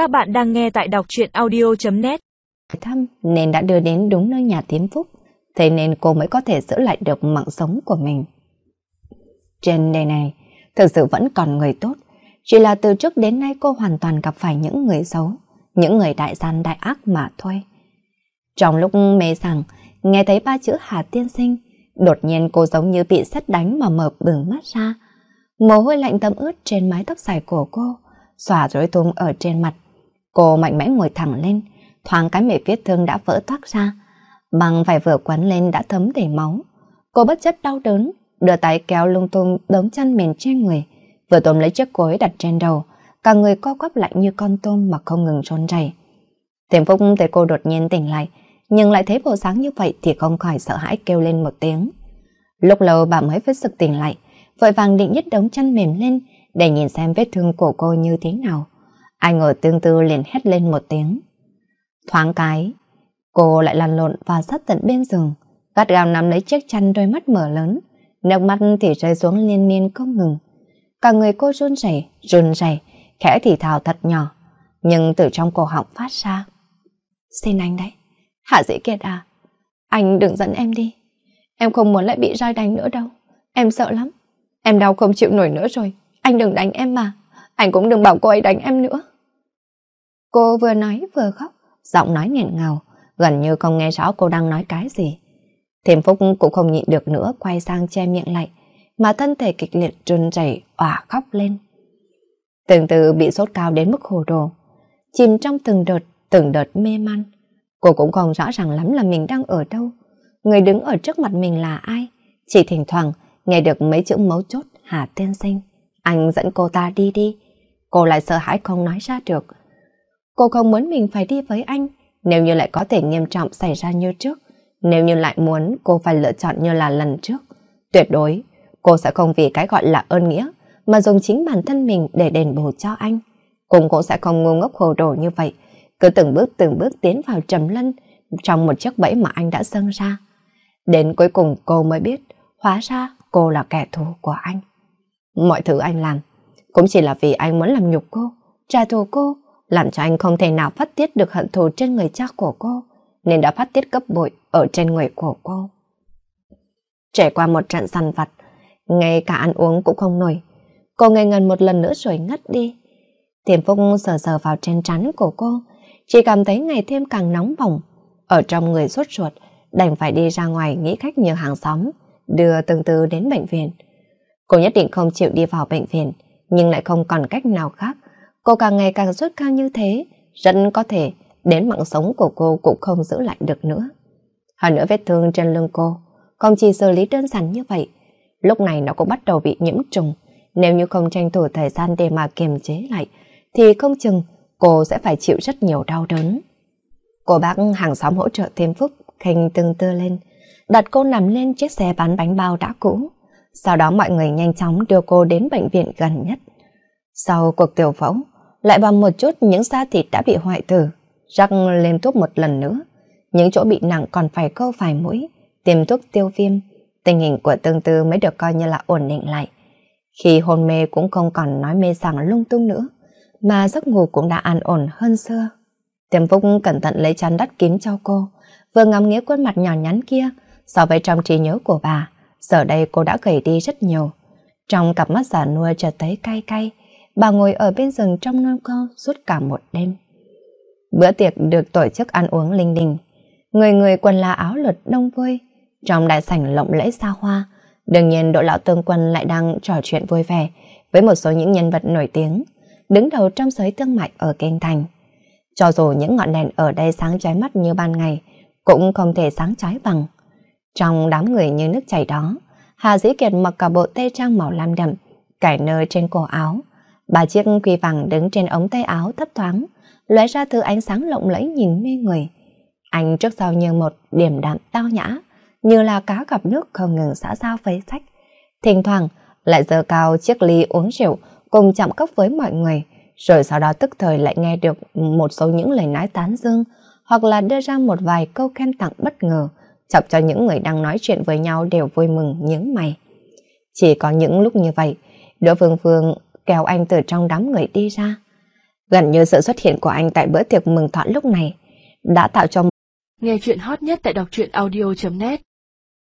Các bạn đang nghe tại đọc truyện audio.net Thăm nên đã đưa đến đúng nơi nhà tiến phúc, thế nên cô mới có thể giữ lại được mạng sống của mình. Trên đời này, thực sự vẫn còn người tốt, chỉ là từ trước đến nay cô hoàn toàn gặp phải những người xấu, những người đại gian đại ác mà thôi. Trong lúc mê sảng, nghe thấy ba chữ Hà Tiên Sinh, đột nhiên cô giống như bị sét đánh mà mở bừng mắt ra. Mồ hôi lạnh tấm ướt trên mái tóc dài của cô, xòa rối tung ở trên mặt. Cô mạnh mẽ ngồi thẳng lên, thoáng cái miệng vết thương đã vỡ toác ra. Bằng vải vừa quấn lên đã thấm đầy máu. Cô bất chấp đau đớn, đưa tay kéo lung tung đống chăn mền trên người, vừa tôm lấy chiếc cối đặt trên đầu, cả người co quắp lạnh như con tôm mà không ngừng run rẩy. Tiềm Phúc thấy cô đột nhiên tỉnh lại, nhưng lại thấy bộ dáng như vậy thì không khỏi sợ hãi kêu lên một tiếng. Lúc lâu bà mới vết sực tỉnh lại, vội vàng định nhất đống chăn mềm lên để nhìn xem vết thương của cô như thế nào. Anh ngờ tương tư liền hét lên một tiếng. Thoáng cái, cô lại lăn lộn và sát tận bên giường, gắt gao nắm lấy chiếc chăn đôi mắt mở lớn, nước mắt thì rơi xuống liên miên không ngừng. Cả người cô run rẩy, run rẩy, khẽ thì thào thật nhỏ, nhưng từ trong cổ họng phát ra. Xin anh đấy, Hạ Dĩ Kiệt à, anh đừng dẫn em đi. Em không muốn lại bị roi đánh nữa đâu. Em sợ lắm. Em đau không chịu nổi nữa rồi. Anh đừng đánh em mà. Anh cũng đừng bảo cô ấy đánh em nữa. Cô vừa nói vừa khóc, giọng nói nghẹn ngào, gần như không nghe rõ cô đang nói cái gì. Thiềm Phúc cũng không nhịn được nữa quay sang che miệng lại, mà thân thể kịch liệt run rẩy òa khóc lên. Từng từ bị sốt cao đến mức hồ đồ, chìm trong từng đợt, từng đợt mê man. Cô cũng không rõ ràng lắm là mình đang ở đâu, người đứng ở trước mặt mình là ai, chỉ thỉnh thoảng nghe được mấy chữ mấu chốt Hà Tiên Sinh. Anh dẫn cô ta đi đi. Cô lại sợ hãi không nói ra được. Cô không muốn mình phải đi với anh, nếu như lại có thể nghiêm trọng xảy ra như trước. Nếu như lại muốn cô phải lựa chọn như là lần trước. Tuyệt đối, cô sẽ không vì cái gọi là ơn nghĩa mà dùng chính bản thân mình để đền bù cho anh. Cùng cô sẽ không ngu ngốc hồ đồ như vậy, cứ từng bước từng bước tiến vào trầm lân trong một chiếc bẫy mà anh đã dâng ra. Đến cuối cùng cô mới biết, hóa ra cô là kẻ thù của anh. Mọi thứ anh làm cũng chỉ là vì anh muốn làm nhục cô, trả thù cô, làm cho anh không thể nào phát tiết được hận thù trên người cha của cô, nên đã phát tiết gấp bội ở trên người của cô. Trải qua một trận săn vặt, ngay cả ăn uống cũng không nổi. Cô ngây ngần một lần nữa rồi ngất đi. Thiền Phúc sờ sờ vào trên trán của cô, chỉ cảm thấy ngày thêm càng nóng bỏng. Ở trong người sốt ruột, đành phải đi ra ngoài nghĩ cách nhờ hàng xóm, đưa từng từ đến bệnh viện. Cô nhất định không chịu đi vào bệnh viện, nhưng lại không còn cách nào khác. Cô càng ngày càng sốt cao như thế, rất có thể đến mạng sống của cô cũng không giữ lại được nữa. Hơn nữa vết thương trên lưng cô, không chỉ xử lý đơn giản như vậy, lúc này nó cũng bắt đầu bị nhiễm trùng. Nếu như không tranh thủ thời gian để mà kiềm chế lại, thì không chừng cô sẽ phải chịu rất nhiều đau đớn. Cô bác hàng xóm hỗ trợ thêm phúc, khinh từng tư lên, đặt cô nằm lên chiếc xe bán bánh bao đã cũ. Sau đó mọi người nhanh chóng đưa cô đến bệnh viện gần nhất. Sau cuộc tiểu phẫu, lại bầm một chút những da thịt đã bị hoại tử, rắc lên thuốc một lần nữa. Những chỗ bị nặng còn phải câu vài mũi, tiêm thuốc tiêu viêm. Tình hình của tương tư mới được coi như là ổn định lại. Khi hôn mê cũng không còn nói mê sảng lung tung nữa, mà giấc ngủ cũng đã an ổn hơn xưa. Tiềm Phúc cẩn thận lấy chăn đắt kín cho cô, vừa ngắm nghĩa khuôn mặt nhỏ nhắn kia, so với trong trí nhớ của bà, giờ đây cô đã gầy đi rất nhiều. Trong cặp mắt giả nua chợt thấy cay cay, bà ngồi ở bên giường trong nôi co suốt cả một đêm. Bữa tiệc được tổ chức ăn uống linh đình. Người người quần là áo lượt đông vui. Trong đại sảnh lộng lẫy xa hoa, đương nhiên đội lão tương quân lại đang trò chuyện vui vẻ với một số những nhân vật nổi tiếng, đứng đầu trong giới thương mại ở Kinh Thành. Cho dù những ngọn đèn ở đây sáng trái mắt như ban ngày, cũng không thể sáng trái bằng. Trong đám người như nước chảy đó, Hà Dĩ Kiệt mặc cả bộ tê trang màu lam đậm, cải nơ trên cổ áo. Ba chiếc quy vàng đứng trên ống tay áo thấp thoáng, lóe ra thứ ánh sáng lộng lẫy nhìn mê người. Anh trước sau như một điểm đạm tao nhã, như là cá gặp nước không ngừng xã giao với sách. Thỉnh thoảng lại giơ cao chiếc ly uống rượu cùng chạm cốc với mọi người, rồi sau đó tức thời lại nghe được một số những lời nói tán dương hoặc là đưa ra một vài câu khen tặng bất ngờ, chọc cho những người đang nói chuyện với nhau đều vui mừng nhướng mày. Chỉ có những lúc như vậy, Đỗ Phương Phương kéo anh từ trong đám người đi ra. Gần như sự xuất hiện của anh tại bữa tiệc mừng thọ lúc này đã tạo cho Nghe chuyện hot nhất tại đọc truyện audio.net